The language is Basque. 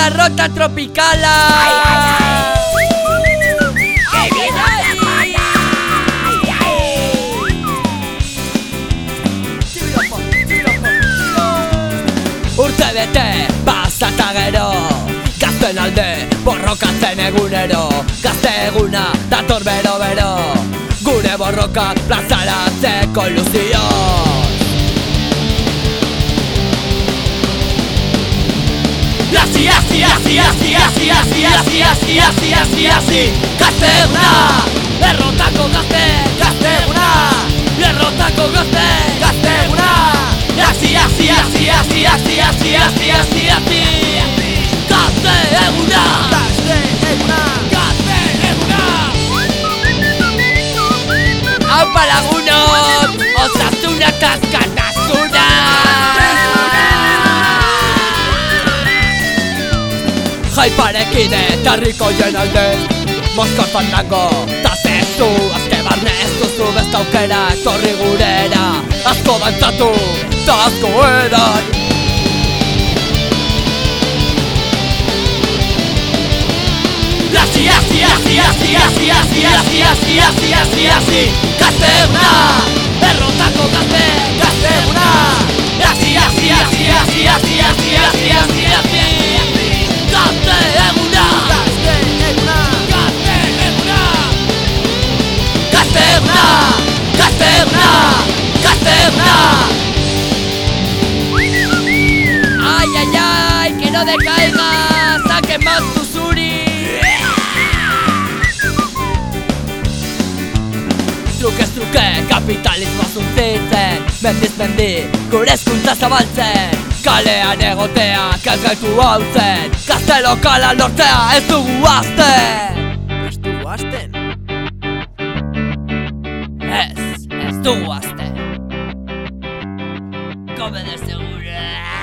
la rota tropicala Ai, ai, ai. Que bien ahí. Urte bete, pasata gero Gazten alde, borrokatzen egunero Gazte eguna, dator bero bero Gure borroka plazaratzeko iluzioz Asi, asi, asi, asi, asi, asi, asi, asi, asi, asi, asi. Gazte eguna, errotako gazte, gazte eguna. Errotako gazte Jaiparekide tarriko jenalde Moskortan nago, ta zezu Azke barne ez duzu beste aukera Torri gurera, asko dantzatu Ta asko edan Asi, asi, asi, asi, asi, asi, asi, asi, asi, asi, asi Gazte no decaiga hasta que más tu suri. Truke, truke, kapitalismo zuntzitzen Mendiz mendi, gure eskuntza zabaltzen Kalean egotea, kezgaitu hau zen Gaztelo kala nortea, ez dugu azten Ez dugu azten? Ez, ez dugu azten Gobe segura